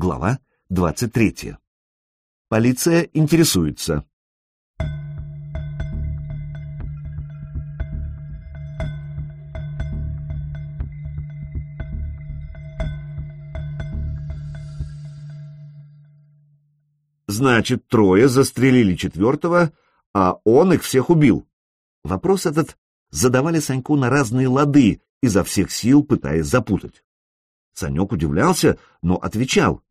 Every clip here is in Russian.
Глава 23. Полиция интересуется. Значит, трое застрелили четвертого, а он их всех убил. Вопрос этот задавали Саньку на разные лады, изо всех сил пытаясь запутать. Санек удивлялся, но отвечал,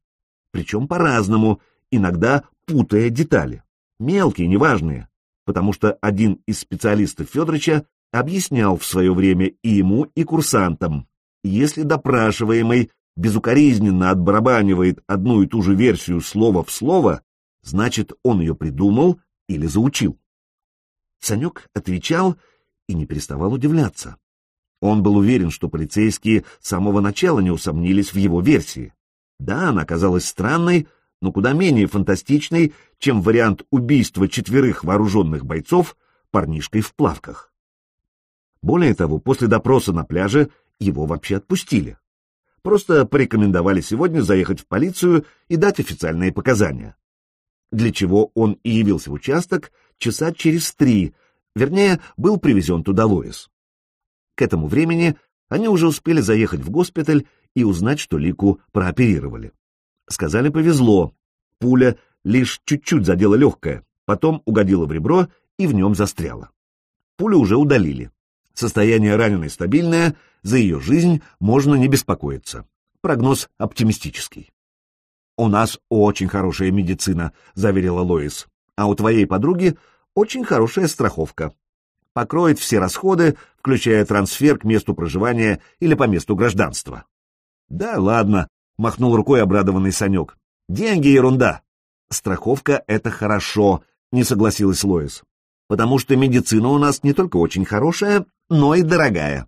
причем по-разному, иногда путая детали, мелкие, неважные, потому что один из специалистов Федоровича объяснял в свое время и ему, и курсантам, если допрашиваемый безукоризненно отбарабанивает одну и ту же версию слово в слово, значит, он ее придумал или заучил. Санек отвечал и не переставал удивляться. Он был уверен, что полицейские с самого начала не усомнились в его версии. Да, она казалась странной, но куда менее фантастичной, чем вариант убийства четверых вооруженных бойцов парнишкой в плавках. Более того, после допроса на пляже его вообще отпустили. Просто порекомендовали сегодня заехать в полицию и дать официальные показания. Для чего он и явился в участок часа через три, вернее, был привезен туда Лоис. К этому времени они уже успели заехать в госпиталь и узнать, что Лику прооперировали. Сказали, повезло. Пуля лишь чуть-чуть задела легкое, потом угодила в ребро и в нем застряла. Пулю уже удалили. Состояние раненой стабильное, за ее жизнь можно не беспокоиться. Прогноз оптимистический. «У нас очень хорошая медицина», — заверила Лоис. «А у твоей подруги очень хорошая страховка покроет все расходы, включая трансфер к месту проживания или по месту гражданства. Да ладно, махнул рукой обрадованный Санек. Деньги ерунда. Страховка — это хорошо, не согласилась Лоис. Потому что медицина у нас не только очень хорошая, но и дорогая.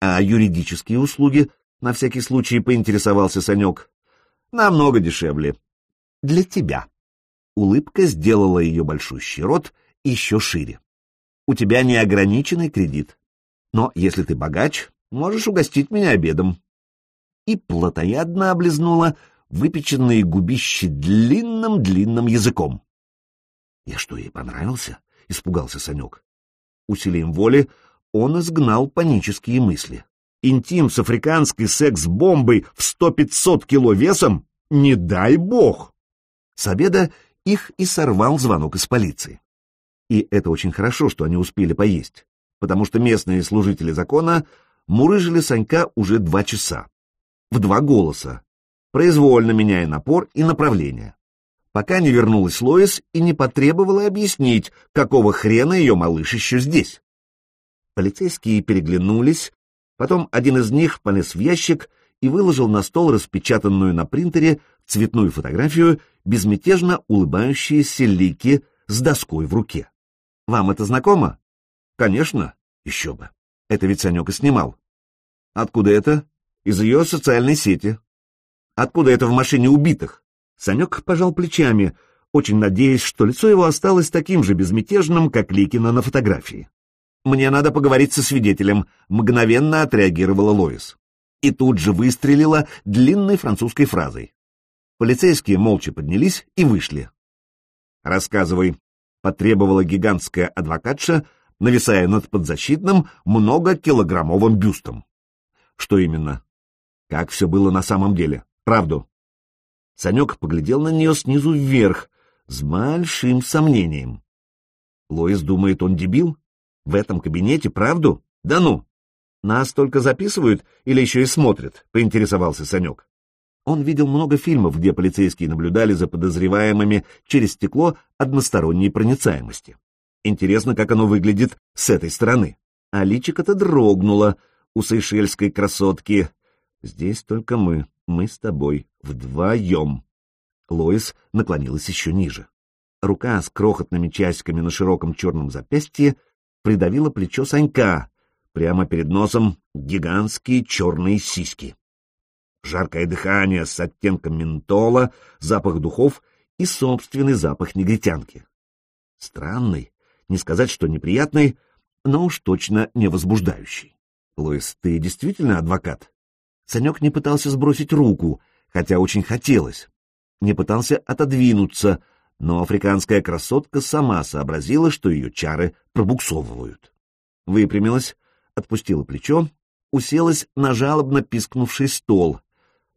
А юридические услуги, на всякий случай поинтересовался Санек, намного дешевле. Для тебя. Улыбка сделала ее большущий рот еще шире у тебя неограниченный кредит. Но если ты богач, можешь угостить меня обедом. И плотоядно облизнула выпеченные губищи длинным-длинным языком. Я что, ей понравился? — испугался Санек. Усилием воли он изгнал панические мысли. Интим с африканской секс-бомбой в сто-пятьсот кило весом? Не дай бог! С обеда их и сорвал звонок из полиции. И это очень хорошо, что они успели поесть, потому что местные служители закона мурыжили Санька уже два часа. В два голоса, произвольно меняя напор и направление. Пока не вернулась Лоис и не потребовала объяснить, какого хрена ее малыш еще здесь. Полицейские переглянулись, потом один из них полез в ящик и выложил на стол распечатанную на принтере цветную фотографию безмятежно улыбающейся Лики с доской в руке. Вам это знакомо? Конечно, еще бы. Это ведь Санек и снимал. Откуда это? Из ее социальной сети. Откуда это в машине убитых? Санек пожал плечами, очень надеясь, что лицо его осталось таким же безмятежным, как Ликина на фотографии. «Мне надо поговорить со свидетелем», — мгновенно отреагировала Лоис. И тут же выстрелила длинной французской фразой. Полицейские молча поднялись и вышли. «Рассказывай», потребовала гигантская адвокатша, нависая над подзащитным многокилограммовым бюстом. Что именно? Как все было на самом деле? Правду. Санек поглядел на нее снизу вверх, с большим сомнением. Лоис думает, он дебил? В этом кабинете правду? Да ну! Нас только записывают или еще и смотрят, поинтересовался Санек. Он видел много фильмов, где полицейские наблюдали за подозреваемыми через стекло односторонней проницаемости. Интересно, как оно выглядит с этой стороны. А личико-то дрогнуло у сейшельской красотки. Здесь только мы, мы с тобой, вдвоем. Лоис наклонилась еще ниже. Рука с крохотными часиками на широком черном запястье придавила плечо Санька. Прямо перед носом гигантские черные сиськи жаркое дыхание с оттенком ментола, запах духов и собственный запах негритянки. Странный, не сказать, что неприятный, но уж точно не возбуждающий. Луис, ты действительно адвокат? Санек не пытался сбросить руку, хотя очень хотелось. Не пытался отодвинуться, но африканская красотка сама сообразила, что ее чары пробуксовывают. Выпрямилась, отпустила плечо, уселась на жалобно пискнувший стол.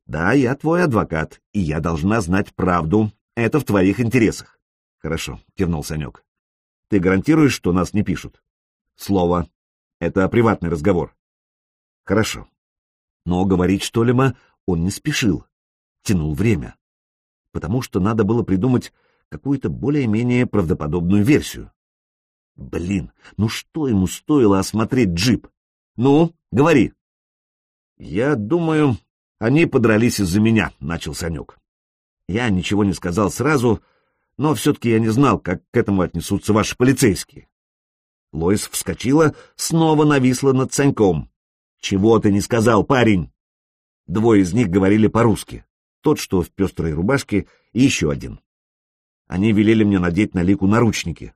«Да, я твой адвокат, и я должна знать правду. Это в твоих интересах». «Хорошо», — кивнул Санек. «Ты гарантируешь, что нас не пишут?» «Слово. Это приватный разговор». «Хорошо». Но говорить что-либо он не спешил, тянул время, потому что надо было придумать какую-то более-менее правдоподобную версию. Блин, ну что ему стоило осмотреть джип? Ну, говори. Я думаю, они подрались из-за меня, начал Санек. Я ничего не сказал сразу, но все-таки я не знал, как к этому отнесутся ваши полицейские. Лоис вскочила, снова нависла над Саньком. «Чего ты не сказал, парень?» Двое из них говорили по-русски. Тот, что в пестрой рубашке, и еще один. Они велели мне надеть на лику наручники.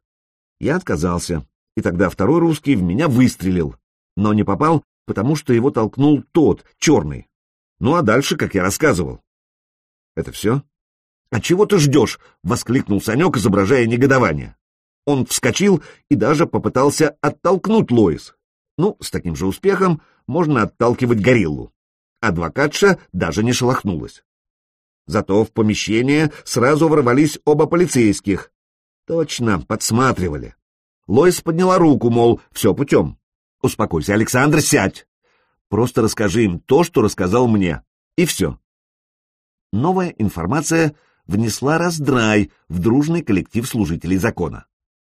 Я отказался, и тогда второй русский в меня выстрелил, но не попал, потому что его толкнул тот, черный. Ну а дальше, как я рассказывал. Это все? «А чего ты ждешь?» — воскликнул Санек, изображая негодование. Он вскочил и даже попытался оттолкнуть Лоис. Ну, с таким же успехом можно отталкивать гориллу. Адвокатша даже не шелохнулась. Зато в помещение сразу ворвались оба полицейских. Точно, подсматривали. Лоис подняла руку, мол, все путем. Успокойся, Александр, сядь. Просто расскажи им то, что рассказал мне. И все. Новая информация внесла раздрай в дружный коллектив служителей закона.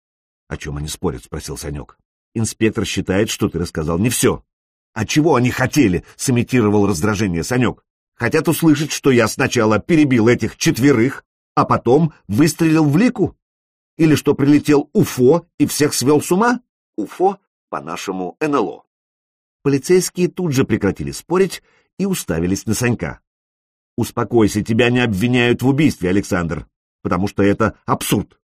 — О чем они спорят? — спросил Санек. — Инспектор считает, что ты рассказал не все. — А чего они хотели? — сымитировал раздражение Санек. Хотят услышать, что я сначала перебил этих четверых, а потом выстрелил в лику? Или что прилетел УФО и всех свел с ума? УФО, по-нашему, НЛО. Полицейские тут же прекратили спорить и уставились на Санька. «Успокойся, тебя не обвиняют в убийстве, Александр, потому что это абсурд».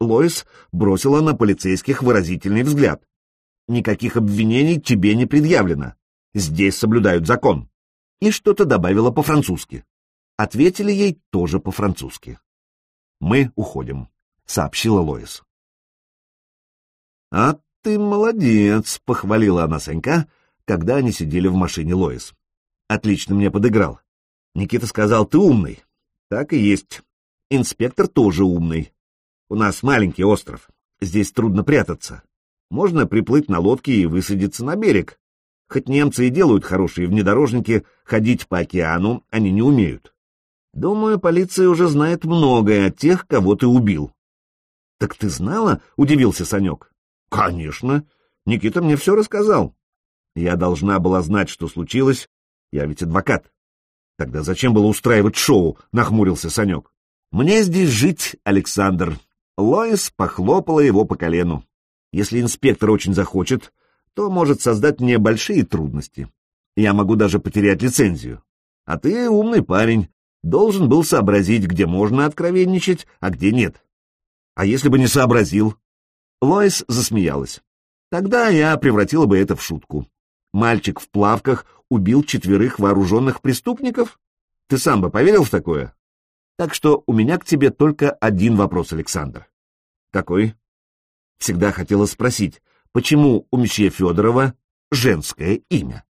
Лоис бросила на полицейских выразительный взгляд. «Никаких обвинений тебе не предъявлено. Здесь соблюдают закон» и что-то добавила по-французски. Ответили ей тоже по-французски. «Мы уходим», — сообщила Лоис. «А ты молодец», — похвалила она Санька, когда они сидели в машине Лоис. «Отлично мне подыграл. Никита сказал, ты умный. Так и есть. Инспектор тоже умный. У нас маленький остров. Здесь трудно прятаться. Можно приплыть на лодке и высадиться на берег. Хоть немцы и делают хорошие внедорожники, ходить по океану они не умеют. Думаю, полиция уже знает многое о тех, кого ты убил. — Так ты знала? — удивился Санек. — Конечно. Никита мне все рассказал. Я должна была знать, что случилось. Я ведь адвокат. Тогда зачем было устраивать шоу? — нахмурился Санек. — Мне здесь жить, Александр. Лоис похлопала его по колену. Если инспектор очень захочет, то может создать мне большие трудности. Я могу даже потерять лицензию. А ты умный парень, должен был сообразить, где можно откровенничать, а где нет. А если бы не сообразил? Лоис засмеялась. Тогда я превратила бы это в шутку. Мальчик в плавках убил четверых вооруженных преступников? Ты сам бы поверил в такое? Так что у меня к тебе только один вопрос, Александр. Какой? Всегда хотела спросить, почему у месье Федорова женское имя.